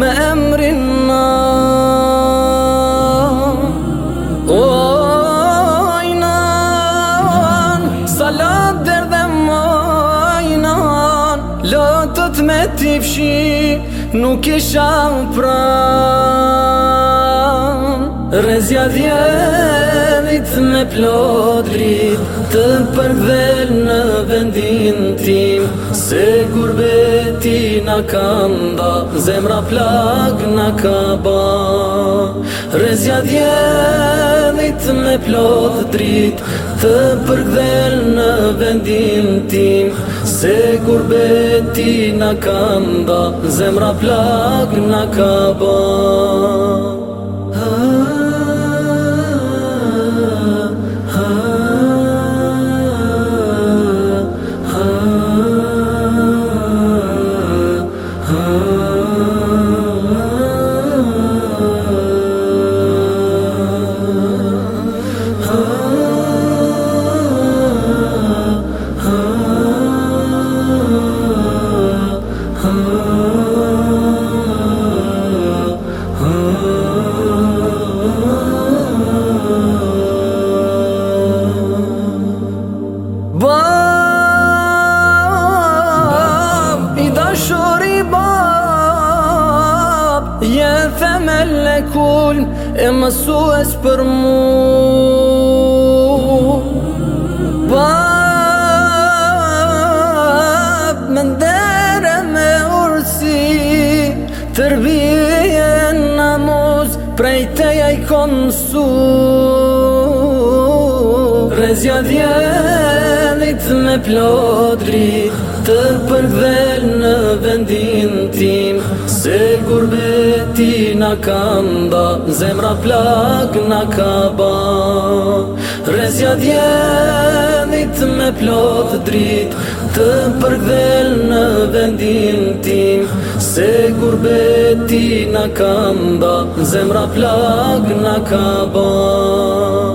me emrin ma Ojnan, salat dër dhe mojnan Lotët me t'i fshi nuk isha u pran Rezja dhjet me plodri Të përvel në vendin tim Se kur beti në kanda Zemra plak në kaba Rezja djenit me plodri Të përvel në vendin tim Se kur beti në kanda Zemra plak në kaba kulm E mësues për mu Bab Më ndere me ursi Tërbije në muz Prej të jaj konsu Rezja djelit me plodri Të përvel në vendin tim Se kur bërë ti në kanda Zemra plak në kaba Rezja djenit me plot drit Të përgdhel në vendin tim Se kur beti në kanda Zemra plak në kaba